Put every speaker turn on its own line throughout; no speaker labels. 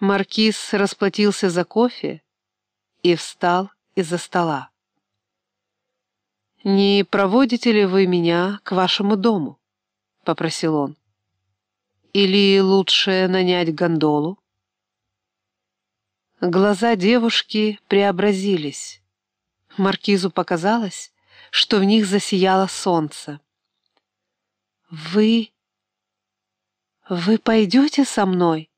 Маркиз расплатился за кофе и встал из-за стола. «Не проводите ли вы меня к вашему дому?» — попросил он. «Или лучше нанять гондолу?» Глаза девушки преобразились. Маркизу показалось, что в них засияло солнце. «Вы... вы пойдете со мной?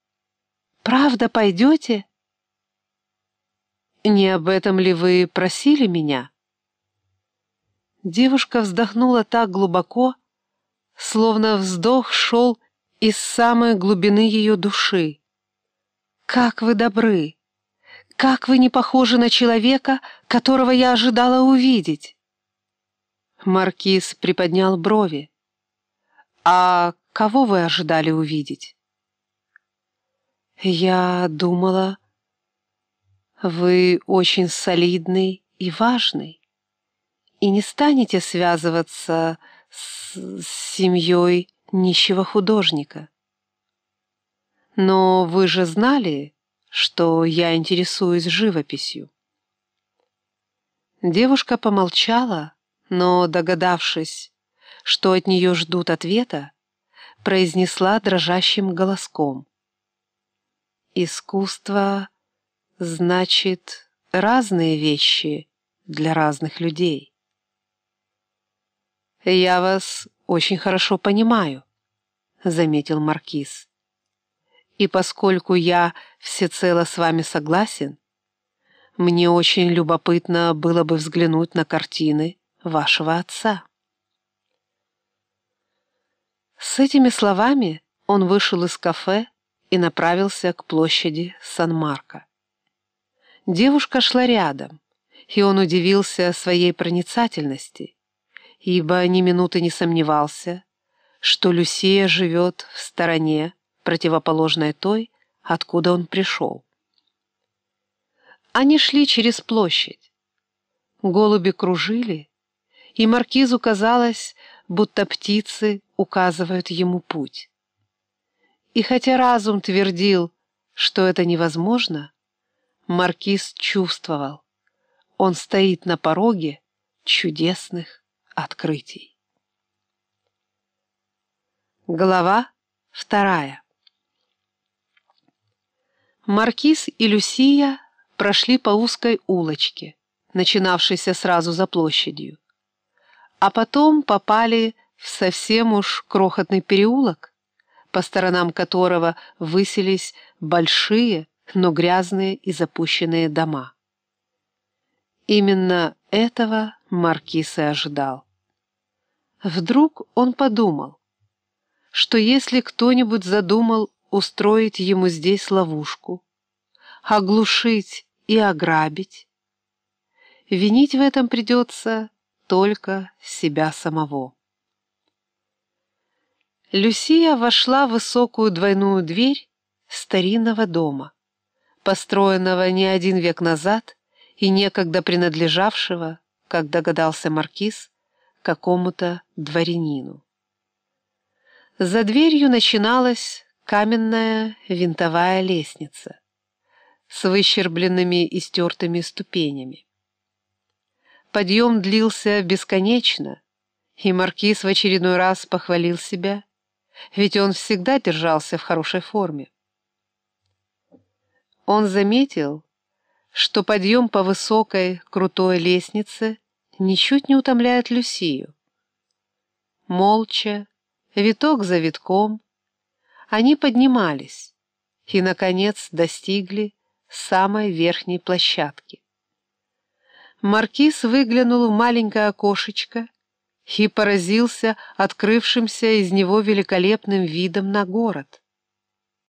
Правда пойдете?» «Не об этом ли вы просили меня?» Девушка вздохнула так глубоко, словно вздох шел из самой глубины ее души. «Как вы добры! Как вы не похожи на человека, которого я ожидала увидеть!» Маркиз приподнял брови. «А кого вы ожидали увидеть?» «Я думала, вы очень солидный и важный и не станете связываться с, с семьей нищего художника. Но вы же знали, что я интересуюсь живописью. Девушка помолчала, но, догадавшись, что от нее ждут ответа, произнесла дрожащим голоском. «Искусство значит разные вещи для разных людей». «Я вас очень хорошо понимаю», — заметил Маркиз. «И поскольку я всецело с вами согласен, мне очень любопытно было бы взглянуть на картины вашего отца». С этими словами он вышел из кафе и направился к площади Сан-Марко. Девушка шла рядом, и он удивился своей проницательности — ибо ни минуты не сомневался, что Люсия живет в стороне, противоположной той, откуда он пришел. Они шли через площадь. Голуби кружили, и маркизу казалось, будто птицы указывают ему путь. И хотя разум твердил, что это невозможно, маркиз чувствовал, он стоит на пороге чудесных открытий. Глава вторая Маркиз и Люсия прошли по узкой улочке, начинавшейся сразу за площадью, а потом попали в совсем уж крохотный переулок, по сторонам которого высились большие, но грязные и запущенные дома. Именно этого Маркиз и ожидал. Вдруг он подумал, что если кто-нибудь задумал устроить ему здесь ловушку, оглушить и ограбить, винить в этом придется только себя самого. Люсия вошла в высокую двойную дверь старинного дома, построенного не один век назад и некогда принадлежавшего, как догадался маркиз, какому-то дворянину. За дверью начиналась каменная винтовая лестница с выщербленными и стертыми ступенями. Подъем длился бесконечно, и маркиз в очередной раз похвалил себя, ведь он всегда держался в хорошей форме. Он заметил, что подъем по высокой, крутой лестнице ничуть не утомляет Люсию. Молча, виток за витком, они поднимались и, наконец, достигли самой верхней площадки. Маркиз выглянул в маленькое окошечко и поразился открывшимся из него великолепным видом на город.